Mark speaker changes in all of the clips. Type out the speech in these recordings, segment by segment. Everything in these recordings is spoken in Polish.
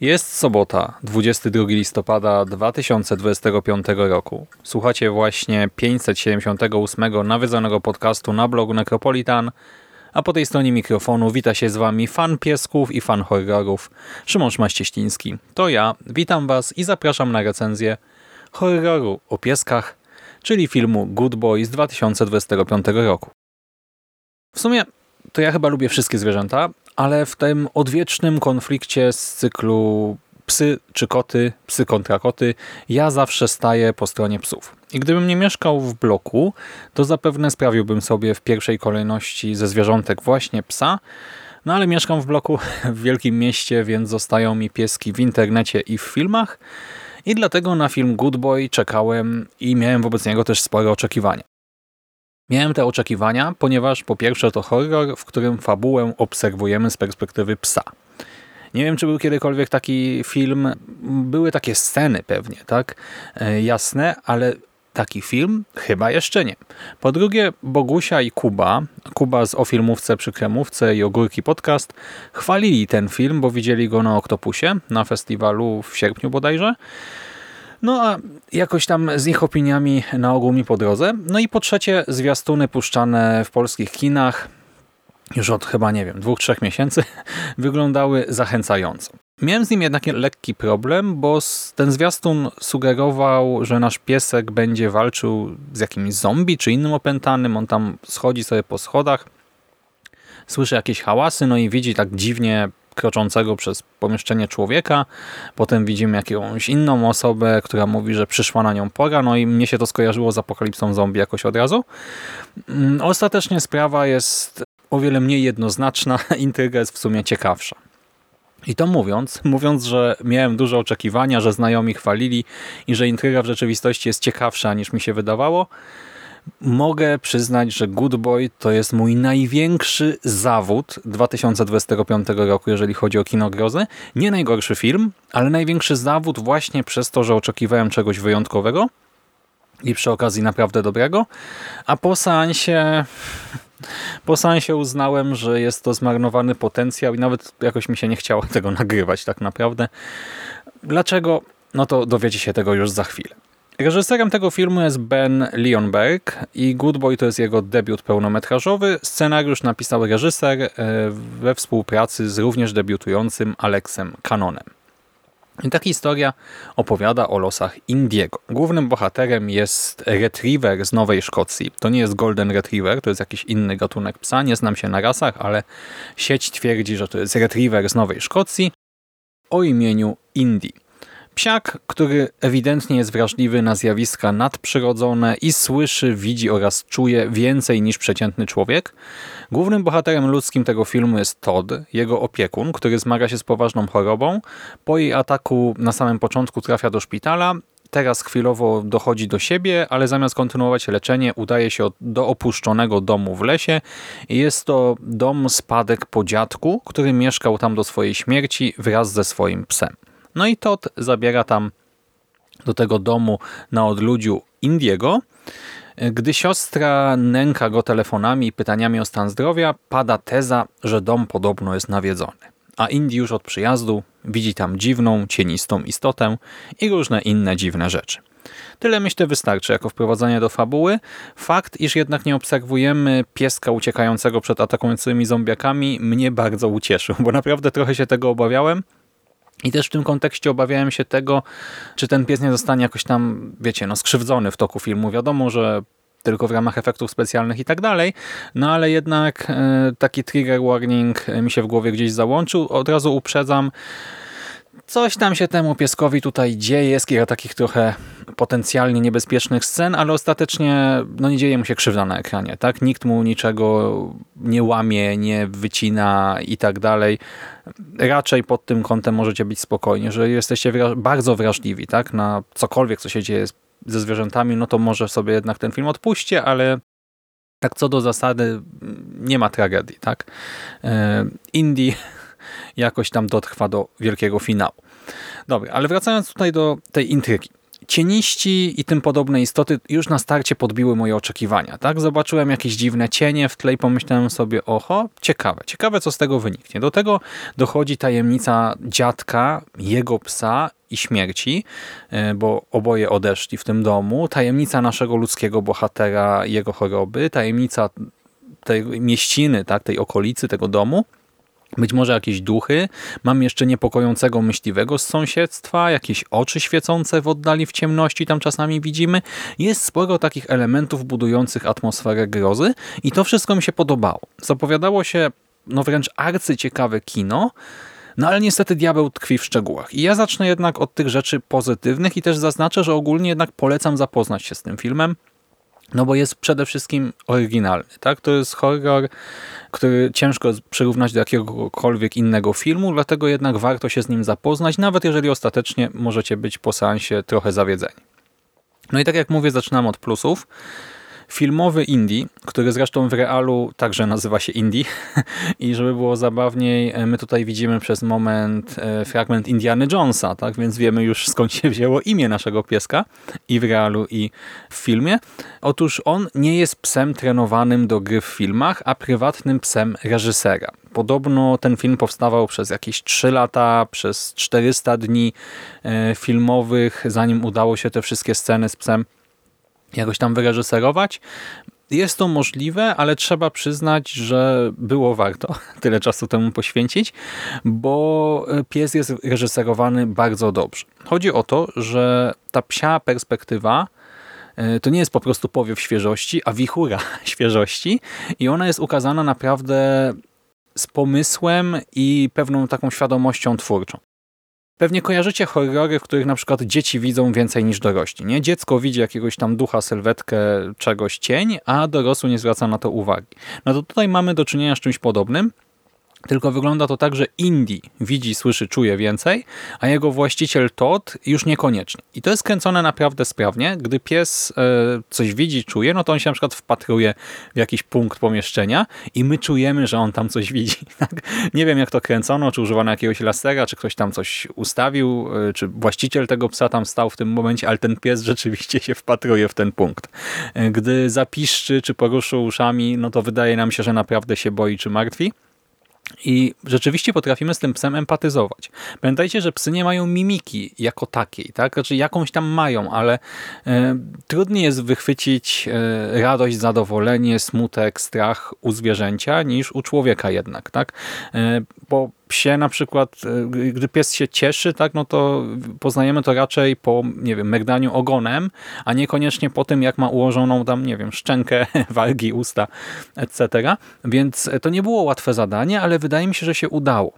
Speaker 1: Jest sobota, 22 listopada 2025 roku. Słuchacie właśnie 578 nawiedzonego podcastu na blogu Necropolitan, a po tej stronie mikrofonu wita się z Wami fan piesków i fan horrorów Szymon Szmaścieściński. To ja, witam Was i zapraszam na recenzję horroru o pieskach, czyli filmu Good Boy z 2025 roku. W sumie to ja chyba lubię wszystkie zwierzęta, ale w tym odwiecznym konflikcie z cyklu psy czy koty, psy kontra koty, ja zawsze staję po stronie psów. I gdybym nie mieszkał w bloku, to zapewne sprawiłbym sobie w pierwszej kolejności ze zwierzątek właśnie psa, no ale mieszkam w bloku w wielkim mieście, więc zostają mi pieski w internecie i w filmach i dlatego na film Good Boy czekałem i miałem wobec niego też spore oczekiwania. Miałem te oczekiwania, ponieważ po pierwsze to horror, w którym fabułę obserwujemy z perspektywy psa. Nie wiem, czy był kiedykolwiek taki film, były takie sceny pewnie, tak, e, jasne, ale taki film chyba jeszcze nie. Po drugie, Bogusia i Kuba, Kuba z O Filmówce przy Kremówce i Ogórki Podcast, chwalili ten film, bo widzieli go na Oktopusie, na festiwalu w sierpniu bodajże. No a jakoś tam z ich opiniami na ogół mi po drodze. No i po trzecie zwiastuny puszczane w polskich kinach już od chyba, nie wiem, dwóch, trzech miesięcy wyglądały zachęcająco. Miałem z nim jednak lekki problem, bo ten zwiastun sugerował, że nasz piesek będzie walczył z jakimś zombie czy innym opętanym. On tam schodzi sobie po schodach, słyszy jakieś hałasy, no i widzi tak dziwnie kroczącego przez pomieszczenie człowieka. Potem widzimy jakąś inną osobę, która mówi, że przyszła na nią pora, no i mnie się to skojarzyło z apokalipsą zombie jakoś od razu. Mm, ostatecznie sprawa jest o wiele mniej jednoznaczna, intryga jest w sumie ciekawsza. I to mówiąc, mówiąc, że miałem duże oczekiwania, że znajomi chwalili i że intryga w rzeczywistości jest ciekawsza niż mi się wydawało, mogę przyznać, że Good Boy to jest mój największy zawód 2025 roku, jeżeli chodzi o kino grozy. Nie najgorszy film, ale największy zawód właśnie przez to, że oczekiwałem czegoś wyjątkowego i przy okazji naprawdę dobrego, a po seansie po seansie uznałem, że jest to zmarnowany potencjał i nawet jakoś mi się nie chciało tego nagrywać tak naprawdę. Dlaczego? No to dowiecie się tego już za chwilę. Reżyserem tego filmu jest Ben Leonberg i Good Boy to jest jego debiut pełnometrażowy. Scenariusz napisał reżyser e, we współpracy z również debiutującym Alexem Canonem. I ta historia opowiada o losach Indiego. Głównym bohaterem jest retriever z Nowej Szkocji. To nie jest Golden Retriever, to jest jakiś inny gatunek psa. Nie znam się na rasach, ale sieć twierdzi, że to jest retriever z Nowej Szkocji o imieniu Indy. Psiak, który ewidentnie jest wrażliwy na zjawiska nadprzyrodzone i słyszy, widzi oraz czuje więcej niż przeciętny człowiek. Głównym bohaterem ludzkim tego filmu jest Todd, jego opiekun, który zmaga się z poważną chorobą. Po jej ataku na samym początku trafia do szpitala, teraz chwilowo dochodzi do siebie, ale zamiast kontynuować leczenie udaje się do opuszczonego domu w lesie. Jest to dom spadek po dziadku, który mieszkał tam do swojej śmierci wraz ze swoim psem. No i Todd zabiera tam do tego domu na odludziu Indiego. Gdy siostra nęka go telefonami i pytaniami o stan zdrowia, pada teza, że dom podobno jest nawiedzony. A Indy już od przyjazdu widzi tam dziwną, cienistą istotę i różne inne dziwne rzeczy. Tyle myślę wystarczy jako wprowadzenie do fabuły. Fakt, iż jednak nie obserwujemy pieska uciekającego przed atakującymi zombiakami mnie bardzo ucieszył, bo naprawdę trochę się tego obawiałem. I też w tym kontekście obawiałem się tego, czy ten pies nie zostanie jakoś tam, wiecie, no skrzywdzony w toku filmu. Wiadomo, że tylko w ramach efektów specjalnych i tak dalej, no ale jednak e, taki trigger warning mi się w głowie gdzieś załączył. Od razu uprzedzam, coś tam się temu pieskowi tutaj dzieje, jest kilka takich trochę potencjalnie niebezpiecznych scen, ale ostatecznie no, nie dzieje mu się krzywda na ekranie. tak? Nikt mu niczego nie łamie, nie wycina i tak dalej. Raczej pod tym kątem możecie być spokojni, że jesteście bardzo wrażliwi tak? na cokolwiek, co się dzieje ze zwierzętami, no to może sobie jednak ten film odpuśćcie, ale tak co do zasady nie ma tragedii. tak? E, Indie jakoś tam dotrwa do wielkiego finału. Dobra, ale wracając tutaj do tej intrygi. Cieniści i tym podobne istoty już na starcie podbiły moje oczekiwania. Tak, Zobaczyłem jakieś dziwne cienie w tle i pomyślałem sobie, oho, ciekawe, ciekawe co z tego wyniknie. Do tego dochodzi tajemnica dziadka, jego psa i śmierci, e, bo oboje odeszli w tym domu. Tajemnica naszego ludzkiego bohatera, jego choroby, tajemnica tej mieściny, tak, tej okolicy, tego domu być może jakieś duchy, mam jeszcze niepokojącego myśliwego z sąsiedztwa, jakieś oczy świecące w oddali w ciemności tam czasami widzimy. Jest sporo takich elementów budujących atmosferę grozy i to wszystko mi się podobało. Zapowiadało się no wręcz arcyciekawe kino, no ale niestety diabeł tkwi w szczegółach. I ja zacznę jednak od tych rzeczy pozytywnych i też zaznaczę, że ogólnie jednak polecam zapoznać się z tym filmem. No bo jest przede wszystkim oryginalny. Tak? To jest horror, który ciężko przyrównać do jakiegokolwiek innego filmu, dlatego jednak warto się z nim zapoznać, nawet jeżeli ostatecznie możecie być po seansie trochę zawiedzeni. No i tak jak mówię, zaczynam od plusów filmowy indie, który zresztą w realu także nazywa się indie i żeby było zabawniej, e, my tutaj widzimy przez moment e, fragment Indiana Jonesa, tak? więc wiemy już skąd się wzięło imię naszego pieska i w realu i w filmie. Otóż on nie jest psem trenowanym do gry w filmach, a prywatnym psem reżysera. Podobno ten film powstawał przez jakieś 3 lata, przez 400 dni e, filmowych, zanim udało się te wszystkie sceny z psem jakoś tam wyreżyserować. Jest to możliwe, ale trzeba przyznać, że było warto tyle czasu temu poświęcić, bo pies jest reżyserowany bardzo dobrze. Chodzi o to, że ta psia perspektywa e, to nie jest po prostu powiew świeżości, a wichura świeżości i ona jest ukazana naprawdę z pomysłem i pewną taką świadomością twórczą. Pewnie kojarzycie horrory, w których na przykład dzieci widzą więcej niż dorośli. Nie? Dziecko widzi jakiegoś tam ducha, sylwetkę, czegoś cień, a dorosły nie zwraca na to uwagi. No to tutaj mamy do czynienia z czymś podobnym, tylko wygląda to tak, że Indy widzi, słyszy, czuje więcej, a jego właściciel Todd już niekoniecznie. I to jest kręcone naprawdę sprawnie. Gdy pies e, coś widzi, czuje, no to on się na przykład wpatruje w jakiś punkt pomieszczenia i my czujemy, że on tam coś widzi. Tak? Nie wiem jak to kręcono, czy używano jakiegoś lasera, czy ktoś tam coś ustawił, e, czy właściciel tego psa tam stał w tym momencie, ale ten pies rzeczywiście się wpatruje w ten punkt. E, gdy zapiszczy, czy poruszy uszami, no to wydaje nam się, że naprawdę się boi, czy martwi. I rzeczywiście potrafimy z tym psem empatyzować. Pamiętajcie, że psy nie mają mimiki jako takiej, tak? Znaczy jakąś tam mają, ale e, trudniej jest wychwycić e, radość, zadowolenie, smutek, strach u zwierzęcia niż u człowieka jednak, tak? E, bo psie na przykład, e, gdy pies się cieszy, tak, no to poznajemy to raczej po, nie wiem, merdaniu ogonem, a niekoniecznie po tym, jak ma ułożoną tam, nie wiem, szczękę, wargi, usta, etc. Więc to nie było łatwe zadanie, ale wydaje mi się, że się udało.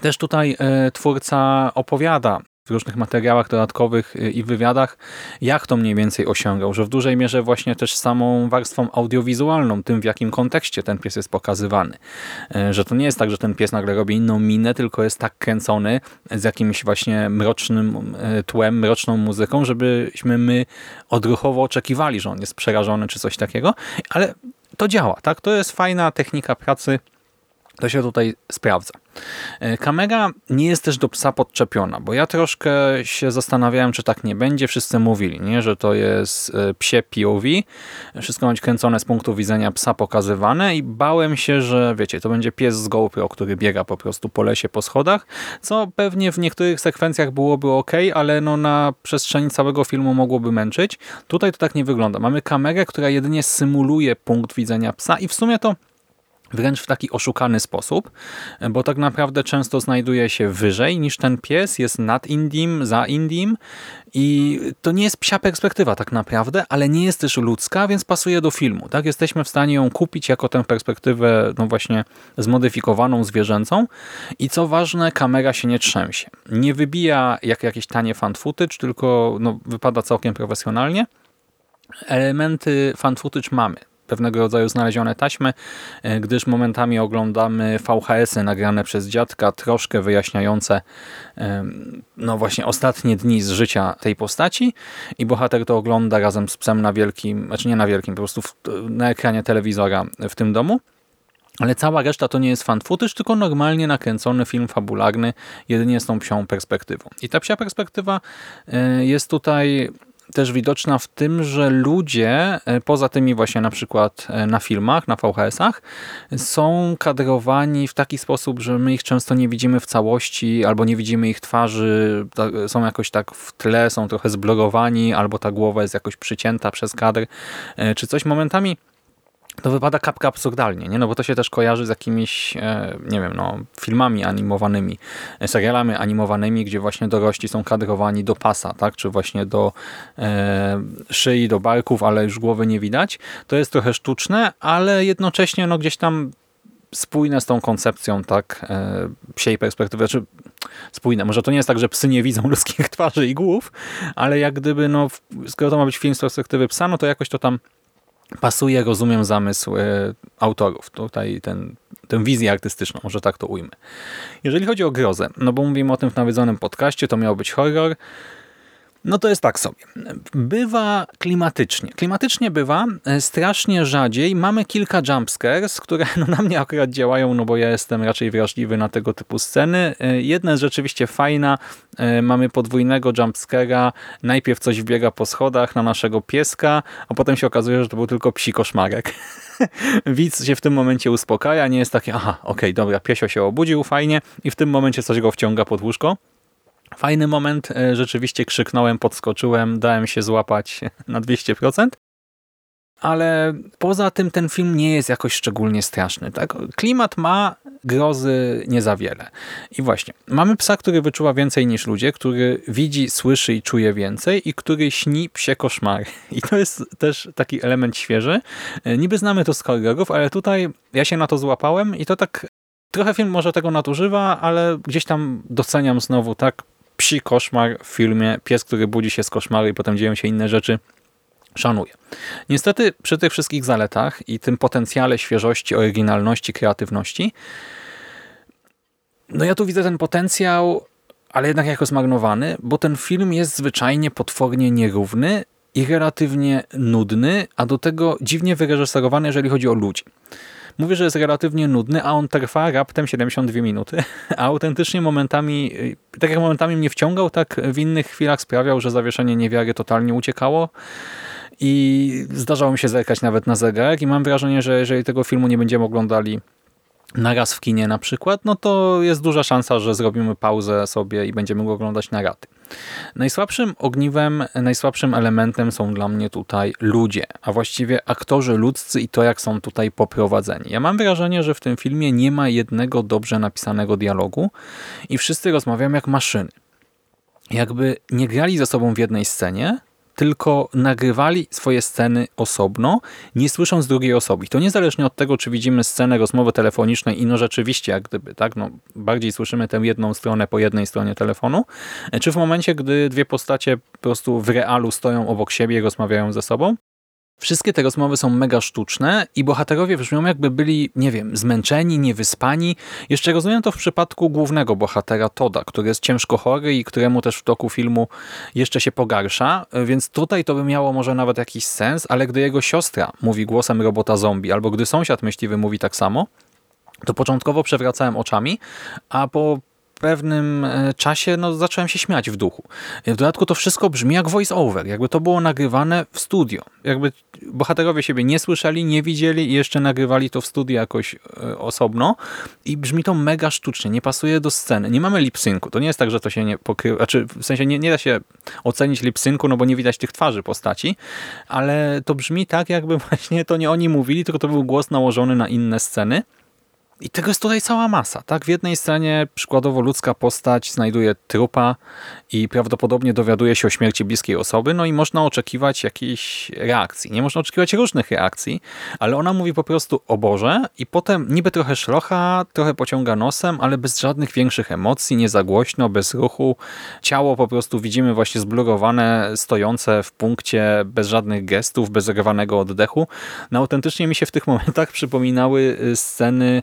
Speaker 1: Też tutaj e, twórca opowiada w różnych materiałach dodatkowych y, i wywiadach, jak to mniej więcej osiągał, że w dużej mierze właśnie też samą warstwą audiowizualną, tym w jakim kontekście ten pies jest pokazywany. Y, że to nie jest tak, że ten pies nagle robi inną minę, tylko jest tak kręcony z jakimś właśnie mrocznym y, tłem, mroczną muzyką, żebyśmy my odruchowo oczekiwali, że on jest przerażony czy coś takiego, ale to działa, tak? To jest fajna technika pracy, to się tutaj sprawdza. E, kamera nie jest też do psa podczepiona, bo ja troszkę się zastanawiałem, czy tak nie będzie. Wszyscy mówili, nie, że to jest e, psie POV, wszystko być kręcone z punktu widzenia psa pokazywane i bałem się, że wiecie, to będzie pies z GoPro, który biega po prostu po lesie, po schodach, co pewnie w niektórych sekwencjach byłoby ok, ale no na przestrzeni całego filmu mogłoby męczyć. Tutaj to tak nie wygląda. Mamy kamerę, która jedynie symuluje punkt widzenia psa i w sumie to wręcz w taki oszukany sposób, bo tak naprawdę często znajduje się wyżej niż ten pies, jest nad Indim, za Indim i to nie jest psia perspektywa tak naprawdę, ale nie jest też ludzka, więc pasuje do filmu. Tak? Jesteśmy w stanie ją kupić jako tę perspektywę no właśnie zmodyfikowaną, zwierzęcą i co ważne, kamera się nie trzęsie. Nie wybija jak jakieś tanie fan footage, tylko no, wypada całkiem profesjonalnie. Elementy fan footage mamy pewnego rodzaju znalezione taśmy, e, gdyż momentami oglądamy VHS-y nagrane przez dziadka, troszkę wyjaśniające no właśnie ostatnie dni z życia tej postaci i bohater to ogląda razem z psem na wielkim, znaczy nie na wielkim, po prostu w, na ekranie telewizora w tym domu. Ale cała reszta to nie jest fan footage, tylko normalnie nakręcony film fabularny, jedynie z tą psią perspektywą. I ta psia perspektywa e, jest tutaj też widoczna w tym, że ludzie, e, poza tymi właśnie na przykład e, na filmach, na VHS-ach, są kadrowani w taki sposób, że my ich często nie widzimy w całości, albo nie widzimy ich twarzy, są jakoś tak w tle, są trochę zblogowani, albo ta głowa jest jakoś przycięta przez kadr, e, czy coś. Momentami to wypada kapka absurdalnie, nie? No bo to się też kojarzy z jakimiś, e, nie wiem, no, filmami animowanymi, e, serialami animowanymi, gdzie właśnie dorośli są kadrowani do pasa, tak? Czy właśnie do e, szyi, do barków, ale już głowy nie widać. To jest trochę sztuczne, ale jednocześnie no, gdzieś tam spójne z tą koncepcją tak e, psiej perspektywy, czy znaczy, spójne. Może to nie jest tak, że psy nie widzą ludzkich twarzy i głów, ale jak gdyby, no, skoro to ma być film z perspektywy psa, no to jakoś to tam pasuje, rozumiem, zamysł e, autorów. Tutaj ten, tę wizję artystyczną, może tak to ujmę. Jeżeli chodzi o grozę, no bo mówimy o tym w nawiedzonym podcaście, to miał być horror, no to jest tak sobie. Bywa klimatycznie. Klimatycznie bywa e, strasznie rzadziej. Mamy kilka jumpscares, które no, na mnie akurat działają, no bo ja jestem raczej wrażliwy na tego typu sceny. E, jedna jest rzeczywiście fajna. E, mamy podwójnego jumpscare'a. Najpierw coś wbiega po schodach na naszego pieska, a potem się okazuje, że to był tylko psi koszmarek. Widz się w tym momencie uspokaja, nie jest takie, aha, okej, okay, dobra, piesio się obudził, fajnie i w tym momencie coś go wciąga pod łóżko. Fajny moment, e, rzeczywiście krzyknąłem, podskoczyłem, dałem się złapać na 200%. Ale poza tym ten film nie jest jakoś szczególnie straszny. Tak? Klimat ma, grozy nie za wiele. I właśnie, mamy psa, który wyczuwa więcej niż ludzie, który widzi, słyszy i czuje więcej i który śni psie koszmary. I to jest też taki element świeży. E, niby znamy to z horrorów, ale tutaj ja się na to złapałem i to tak Trochę film może tego nadużywa, ale gdzieś tam doceniam znowu tak psi koszmar w filmie, pies, który budzi się z koszmaru i potem dzieją się inne rzeczy, szanuję. Niestety przy tych wszystkich zaletach i tym potencjale świeżości, oryginalności, kreatywności, no ja tu widzę ten potencjał, ale jednak jako zmarnowany, bo ten film jest zwyczajnie potwornie nierówny i relatywnie nudny, a do tego dziwnie wyreżyserowany, jeżeli chodzi o ludzi. Mówię, że jest relatywnie nudny, a on trwa raptem 72 minuty, a autentycznie momentami, tak jak momentami mnie wciągał, tak w innych chwilach sprawiał, że zawieszenie niewiary totalnie uciekało i zdarzało mi się zerkać nawet na zegarek i mam wrażenie, że jeżeli tego filmu nie będziemy oglądali na raz w kinie na przykład, no to jest duża szansa, że zrobimy pauzę sobie i będziemy go oglądać na raty. Najsłabszym ogniwem, najsłabszym elementem są dla mnie tutaj ludzie, a właściwie aktorzy ludzcy i to, jak są tutaj poprowadzeni. Ja mam wrażenie, że w tym filmie nie ma jednego dobrze napisanego dialogu i wszyscy rozmawiają jak maszyny. Jakby nie grali ze sobą w jednej scenie, tylko nagrywali swoje sceny osobno, nie słysząc drugiej osoby. To niezależnie od tego, czy widzimy scenę rozmowy telefonicznej i no rzeczywiście, jak gdyby, tak, no bardziej słyszymy tę jedną stronę po jednej stronie telefonu, czy w momencie, gdy dwie postacie po prostu w realu stoją obok siebie i rozmawiają ze sobą, Wszystkie te rozmowy są mega sztuczne i bohaterowie brzmią jakby byli, nie wiem, zmęczeni, niewyspani. Jeszcze rozumiem to w przypadku głównego bohatera Toda, który jest ciężko chory i któremu też w toku filmu jeszcze się pogarsza, więc tutaj to by miało może nawet jakiś sens, ale gdy jego siostra mówi głosem robota zombie, albo gdy sąsiad myśliwy mówi tak samo, to początkowo przewracałem oczami, a po pewnym e, czasie no, zacząłem się śmiać w duchu. W dodatku to wszystko brzmi jak voice over, jakby to było nagrywane w studio. Jakby bohaterowie siebie nie słyszeli, nie widzieli i jeszcze nagrywali to w studio jakoś e, osobno i brzmi to mega sztucznie, nie pasuje do sceny. Nie mamy lip-syncu, to nie jest tak, że to się nie pokrywa, znaczy w sensie nie, nie da się ocenić lip-syncu, no bo nie widać tych twarzy postaci, ale to brzmi tak, jakby właśnie to nie oni mówili, tylko to był głos nałożony na inne sceny. I tego jest tutaj cała masa. Tak? W jednej scenie przykładowo ludzka postać znajduje trupa i prawdopodobnie dowiaduje się o śmierci bliskiej osoby, no i można oczekiwać jakiejś reakcji. Nie można oczekiwać różnych reakcji, ale ona mówi po prostu o Boże i potem niby trochę szlocha, trochę pociąga nosem, ale bez żadnych większych emocji, nie za głośno, bez ruchu. Ciało po prostu widzimy właśnie zblurowane, stojące w punkcie, bez żadnych gestów, bez zerwanego oddechu. No autentycznie mi się w tych momentach przypominały y, sceny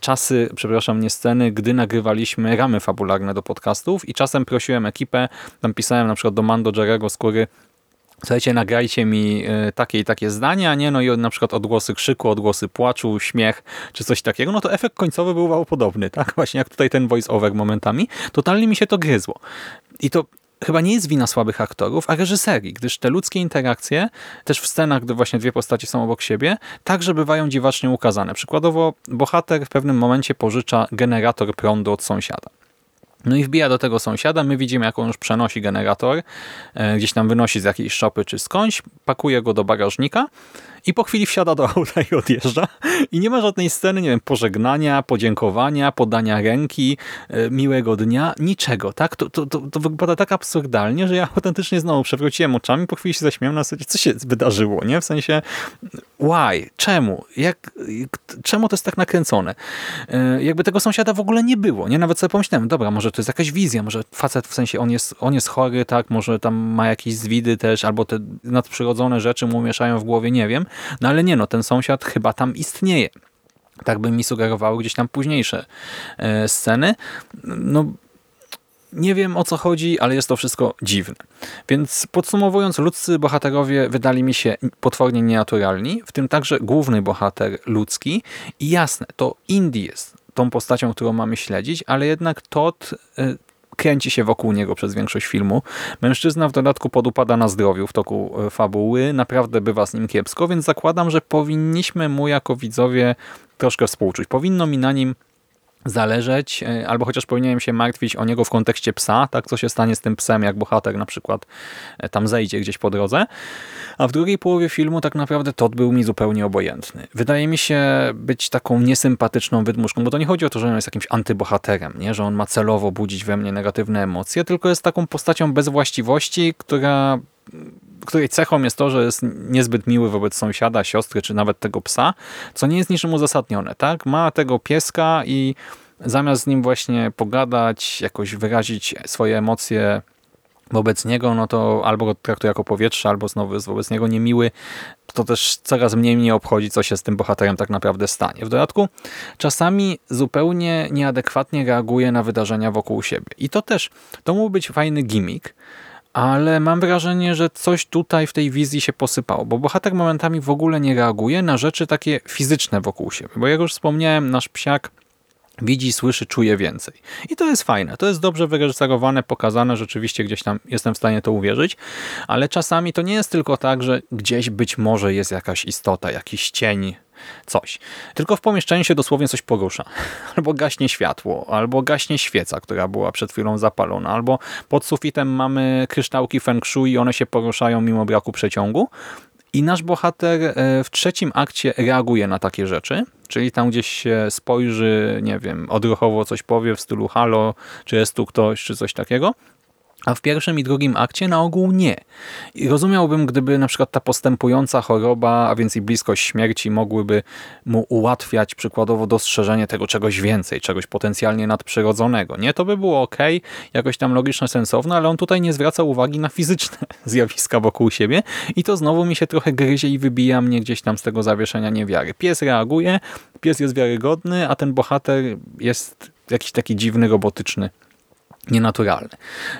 Speaker 1: czasy, przepraszam, nie sceny, gdy nagrywaliśmy ramy fabularne do podcastów i czasem prosiłem ekipę, tam pisałem na przykład do Mando Jarego Skóry, słuchajcie, nagrajcie mi e, takie i takie zdania, nie? No i na przykład odgłosy krzyku, odgłosy płaczu, śmiech, czy coś takiego, no to efekt końcowy był podobny, tak? Właśnie jak tutaj ten voice-over momentami. Totalnie mi się to gryzło. I to chyba nie jest wina słabych aktorów, a reżyserii, gdyż te ludzkie interakcje, też w scenach, gdy właśnie dwie postaci są obok siebie, także bywają dziwacznie ukazane. Przykładowo bohater w pewnym momencie pożycza generator prądu od sąsiada. No i wbija do tego sąsiada, my widzimy jak on już przenosi generator, e, gdzieś tam wynosi z jakiejś szopy czy skądś, pakuje go do bagażnika i po chwili wsiada do auta i odjeżdża. I nie ma żadnej sceny, nie wiem, pożegnania, podziękowania, podania ręki, e, miłego dnia, niczego, tak? To, to, to, to wygląda tak absurdalnie, że ja autentycznie znowu przewróciłem oczami, po chwili się zaśmiałem na zasadzie, co się wydarzyło, nie? W sensie, why? Czemu? Jak, czemu to jest tak nakręcone? E, jakby tego sąsiada w ogóle nie było, nie? Nawet sobie pomyślałem, dobra, może to jest jakaś wizja, może facet w sensie, on jest, on jest chory, tak? Może tam ma jakieś zwidy też, albo te nadprzyrodzone rzeczy mu mieszają w głowie, nie wiem. No ale nie, no ten sąsiad chyba tam istnieje. Tak by mi sugerowały gdzieś tam późniejsze e, sceny. No nie wiem o co chodzi, ale jest to wszystko dziwne. Więc podsumowując, ludzcy bohaterowie wydali mi się potwornie nienaturalni, w tym także główny bohater ludzki. I jasne, to Indy jest tą postacią, którą mamy śledzić, ale jednak Todd e, kręci się wokół niego przez większość filmu. Mężczyzna w dodatku podupada na zdrowiu w toku e, fabuły, naprawdę bywa z nim kiepsko, więc zakładam, że powinniśmy mu jako widzowie troszkę współczuć. Powinno mi na nim zależeć, e, albo chociaż powinienem się martwić o niego w kontekście psa, tak, co się stanie z tym psem, jak bohater na przykład e, tam zejdzie gdzieś po drodze. A w drugiej połowie filmu tak naprawdę Todd był mi zupełnie obojętny. Wydaje mi się być taką niesympatyczną wydmuszką, bo to nie chodzi o to, że on jest jakimś antybohaterem, nie? że on ma celowo budzić we mnie negatywne emocje, tylko jest taką postacią bez właściwości, która której cechą jest to, że jest niezbyt miły wobec sąsiada, siostry, czy nawet tego psa, co nie jest niczym uzasadnione. Tak? Ma tego pieska i zamiast z nim właśnie pogadać, jakoś wyrazić swoje emocje wobec niego, no to albo go traktuje jako powietrze, albo znowu jest wobec niego niemiły, to też coraz mniej mnie obchodzi, co się z tym bohaterem tak naprawdę stanie. W dodatku czasami zupełnie nieadekwatnie reaguje na wydarzenia wokół siebie. I to też, to mógł być fajny gimmick, ale mam wrażenie, że coś tutaj w tej wizji się posypało, bo bohater momentami w ogóle nie reaguje na rzeczy takie fizyczne wokół siebie. Bo jak już wspomniałem, nasz psiak widzi, słyszy, czuje więcej. I to jest fajne, to jest dobrze wyreżyserowane, pokazane, rzeczywiście gdzieś tam jestem w stanie to uwierzyć, ale czasami to nie jest tylko tak, że gdzieś być może jest jakaś istota, jakiś cień, coś. Tylko w pomieszczeniu się dosłownie coś porusza. Albo gaśnie światło, albo gaśnie świeca, która była przed chwilą zapalona, albo pod sufitem mamy kryształki feng shui i one się poruszają mimo braku przeciągu. I nasz bohater e, w trzecim akcie reaguje na takie rzeczy, czyli tam gdzieś się spojrzy, nie wiem, odruchowo coś powie w stylu halo, czy jest tu ktoś, czy coś takiego a w pierwszym i drugim akcie na ogół nie. I rozumiałbym, gdyby na przykład ta postępująca choroba, a więc i bliskość śmierci mogłyby mu ułatwiać przykładowo dostrzeżenie tego czegoś więcej, czegoś potencjalnie nadprzyrodzonego. Nie, to by było ok, jakoś tam logiczne, sensowne, ale on tutaj nie zwraca uwagi na fizyczne zjawiska wokół siebie i to znowu mi się trochę gryzie i wybija mnie gdzieś tam z tego zawieszenia niewiary. Pies reaguje, pies jest wiarygodny, a ten bohater jest jakiś taki dziwny, robotyczny nienaturalny.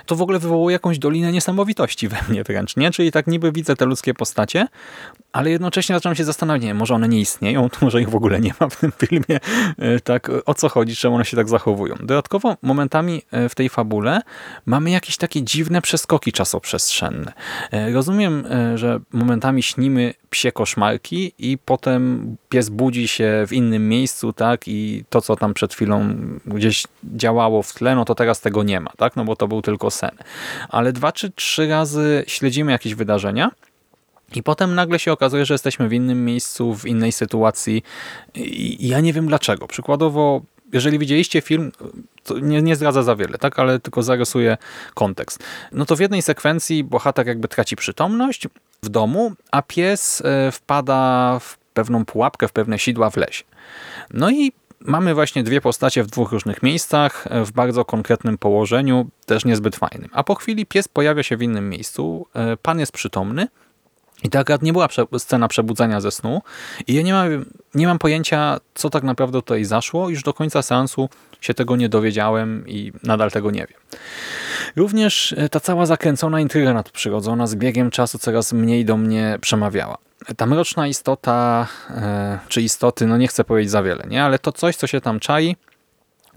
Speaker 1: To w ogóle wywołuje jakąś dolinę niesamowitości we mnie wręcz, nie? Czyli tak niby widzę te ludzkie postacie, ale jednocześnie zaczynam się zastanawiać, nie, może one nie istnieją, to może ich w ogóle nie ma w tym filmie, e, tak, o co chodzi, czemu one się tak zachowują. Dodatkowo momentami e, w tej fabule mamy jakieś takie dziwne przeskoki czasoprzestrzenne. E, rozumiem, że momentami śnimy psie koszmarki i potem pies budzi się w innym miejscu, tak, i to, co tam przed chwilą gdzieś działało w tle, no to teraz tego nie ma, tak, no bo to był tylko sen. Ale dwa czy trzy razy śledzimy jakieś wydarzenia, I potem nagle się okazuje, że jesteśmy w innym miejscu, w innej sytuacji i ja nie wiem dlaczego. Przykładowo, jeżeli widzieliście film, to nie, nie zdradza za wiele, tak, ale tylko zarysuję kontekst. No to w jednej sekwencji bohater jakby traci przytomność w domu, a pies e, wpada w pewną pułapkę, w pewne sidła w lesie. No i mamy właśnie dwie postacie w dwóch różnych miejscach, w bardzo konkretnym położeniu, też niezbyt fajnym. A po chwili pies pojawia się w innym miejscu, e, pan jest przytomny, i to akurat nie była scena przebudzenia ze snu i ja nie mam, nie mam pojęcia, co tak naprawdę tutaj zaszło. Już do końca seansu się tego nie dowiedziałem i nadal tego nie wiem. Również e, ta cała zakręcona intryga nadprzyrodzona z biegiem czasu coraz mniej do mnie przemawiała. Ta mroczna istota, e, czy istoty, no nie chcę powiedzieć za wiele, nie? ale to coś, co się tam czai,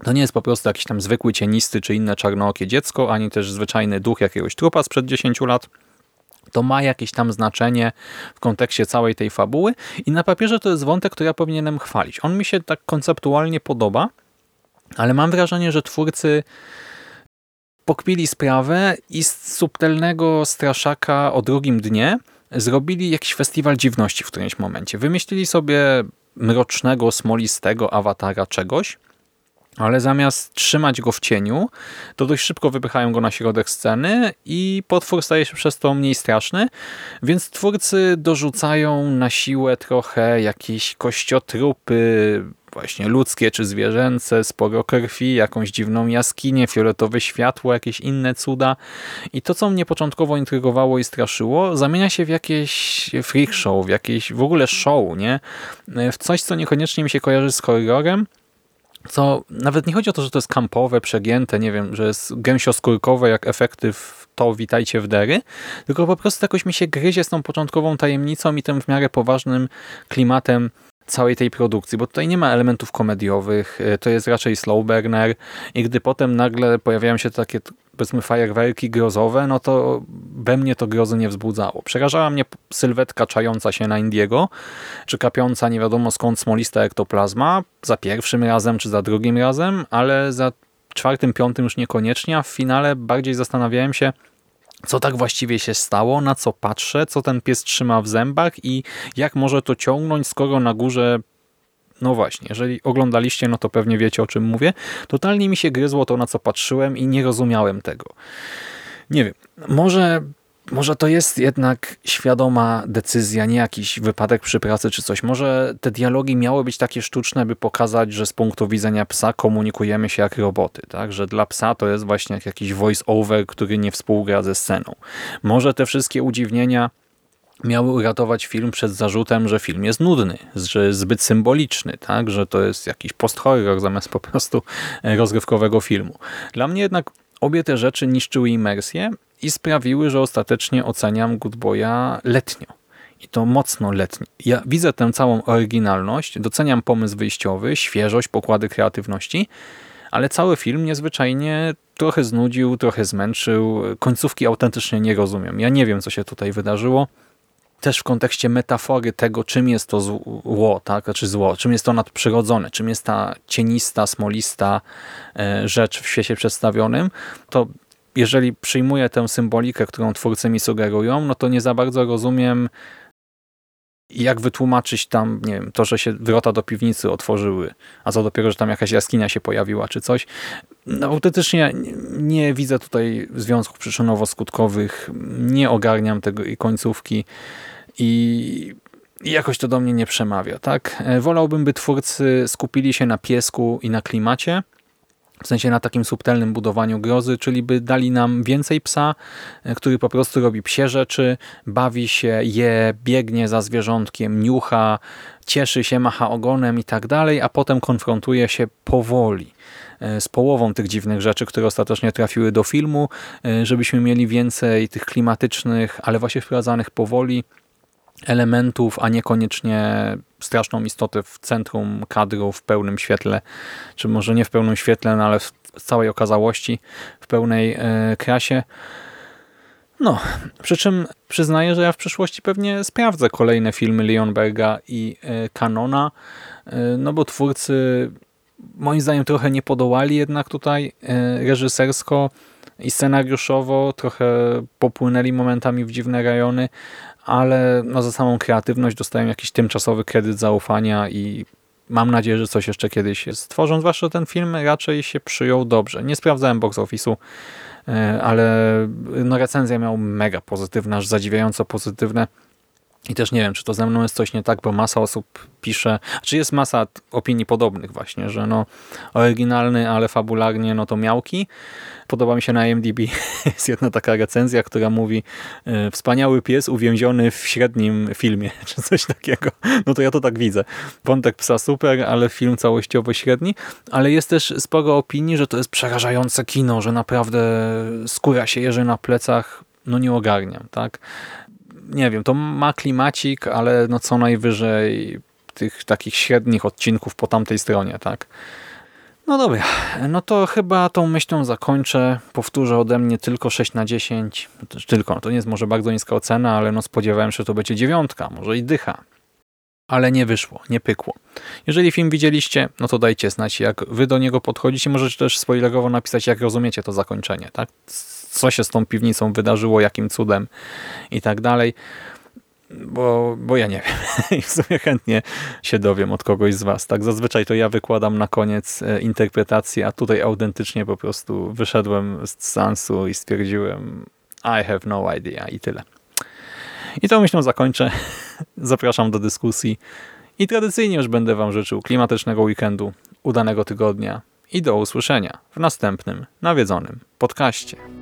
Speaker 1: to nie jest po prostu jakiś tam zwykły cienisty czy inne czarnookie dziecko, ani też zwyczajny duch jakiegoś trupa sprzed 10 lat, to ma jakieś tam znaczenie w kontekście całej tej fabuły i na papierze to jest wątek, który ja powinienem chwalić. On mi się tak konceptualnie podoba, ale mam wrażenie, że twórcy pokpili sprawę i z subtelnego straszaka o drugim dnie zrobili jakiś festiwal dziwności w którymś momencie. Wymyślili sobie mrocznego, smolistego awatara czegoś, ale zamiast trzymać go w cieniu, to dość szybko wypychają go na środek sceny i potwór staje się przez to mniej straszny, więc twórcy dorzucają na siłę trochę jakieś kościotrupy, właśnie ludzkie czy zwierzęce, sporo krwi, jakąś dziwną jaskinię, fioletowe światło, jakieś inne cuda. I to, co mnie początkowo intrygowało i straszyło, zamienia się w jakieś freak show, w jakieś w ogóle show, nie? W coś, co niekoniecznie mi się kojarzy z horrorem, co nawet nie chodzi o to, że to jest kampowe, przegięte, nie wiem, że jest gęsioskórkowe jak efekty w to Witajcie w Dery, tylko po prostu jakoś mi się gryzie z tą początkową tajemnicą i tym w miarę poważnym klimatem całej tej produkcji, bo tutaj nie ma elementów komediowych, y, to jest raczej slow burner i gdy potem nagle pojawiają się takie powiedzmy fajerwerki grozowe, no to we mnie to grozy nie wzbudzało. Przerażała mnie sylwetka czająca się na Indiego, czy kapiąca nie wiadomo skąd smolista ektoplazma, za pierwszym razem czy za drugim razem, ale za czwartym, piątym już niekoniecznie, a w finale bardziej zastanawiałem się, co tak właściwie się stało, na co patrzę, co ten pies trzyma w zębach i jak może to ciągnąć, skoro na górze no właśnie, jeżeli oglądaliście, no to pewnie wiecie o czym mówię. Totalnie mi się gryzło to, na co patrzyłem i nie rozumiałem tego. Nie wiem, może może to jest jednak świadoma decyzja, nie jakiś wypadek przy pracy czy coś. Może te dialogi miały być takie sztuczne, by pokazać, że z punktu widzenia psa komunikujemy się jak roboty. Tak? Że dla psa to jest właśnie jak jakiś voice-over, który nie współgra ze sceną. Może te wszystkie udziwnienia miały uratować film przed zarzutem, że film jest nudny, że jest zbyt symboliczny, tak? że to jest jakiś post-horror zamiast po prostu rozgrywkowego filmu. Dla mnie jednak obie te rzeczy niszczyły imersję i sprawiły, że ostatecznie oceniam Good Boya letnio. I to mocno letnio. Ja widzę tę całą oryginalność, doceniam pomysł wyjściowy, świeżość, pokłady kreatywności, ale cały film niezwyczajnie trochę znudził, trochę zmęczył. Końcówki autentycznie nie rozumiem. Ja nie wiem, co się tutaj wydarzyło. Też w kontekście metafory tego, czym jest to zło, tak? znaczy zło, czym jest to nadprzyrodzone, czym jest ta cienista, smolista e, rzecz w świecie przedstawionym, to jeżeli przyjmuję tę symbolikę, którą twórcy mi sugerują, no to nie za bardzo rozumiem, jak wytłumaczyć tam, nie wiem, to, że się wrota do piwnicy otworzyły, a co dopiero, że tam jakaś jaskinia się pojawiła, czy coś. No, autentycznie nie widzę tutaj związków przyczynowo-skutkowych, nie ogarniam tego i końcówki i jakoś to do mnie nie przemawia. tak? E, wolałbym, by twórcy skupili się na piesku i na klimacie, w sensie na takim subtelnym budowaniu grozy, czyli by dali nam więcej psa, e, który po prostu robi psie rzeczy, bawi się, je, biegnie za zwierzątkiem, niucha, cieszy się, macha ogonem i tak dalej, a potem konfrontuje się powoli e, z połową tych dziwnych rzeczy, które ostatecznie trafiły do filmu, e, żebyśmy mieli więcej tych klimatycznych, ale właśnie wprowadzanych powoli elementów, a niekoniecznie straszną istotę w centrum kadru w pełnym świetle, czy może nie w pełnym świetle, no ale w całej okazałości, w pełnej e, krasie. No, przy czym przyznaję, że ja w przyszłości pewnie sprawdzę kolejne filmy Leonberga i e, Canona, e, no bo twórcy moim zdaniem trochę nie podołali jednak tutaj reżysersko i scenariuszowo, trochę popłynęli momentami w dziwne rejony, ale no, za samą kreatywność dostałem jakiś tymczasowy kredyt zaufania i mam nadzieję, że coś jeszcze kiedyś stworzą, zwłaszcza ten film raczej się przyjął dobrze. Nie sprawdzałem box office'u, e, ale no, recenzja miał mega pozytywne, aż zadziwiająco pozytywne. I też nie wiem, czy to ze mną jest coś nie tak, bo masa osób pisze, czy jest masa opinii podobnych właśnie, że no oryginalny, ale fabularnie no to miałki. Podoba mi się na IMDb jest jedna taka recenzja, która mówi e, wspaniały pies uwięziony w średnim filmie, czy coś takiego. No to ja to tak widzę. Wątek psa super, ale film całościowo średni, ale jest też sporo opinii, że to jest przerażające kino, że naprawdę skóra się jeży na plecach, no nie ogarniam, tak? Nie wiem, to ma klimacik, ale no co najwyżej tych takich średnich odcinków po tamtej stronie, tak? No dobra, no to chyba tą myślą zakończę. Powtórzę ode mnie tylko 6 na 10. Tylko, no to nie jest może bardzo niska ocena, ale no spodziewałem się, że to będzie dziewiątka, może i dycha. Ale nie wyszło, nie pykło. Jeżeli film widzieliście, no to dajcie znać, jak wy do niego podchodzicie. Możecie też spoilerowo napisać, jak rozumiecie to zakończenie, tak? Co się z tą piwnicą wydarzyło, jakim cudem i tak dalej. Bo, bo ja nie wiem i w sumie chętnie się dowiem od kogoś z was. Tak zazwyczaj to ja wykładam na koniec e, interpretację, a tutaj autentycznie po prostu wyszedłem z sensu i stwierdziłem I have no idea i tyle. I to myślą zakończę. Zapraszam do dyskusji i tradycyjnie już będę wam życzył klimatycznego weekendu, udanego tygodnia i do usłyszenia w następnym nawiedzonym podcaście.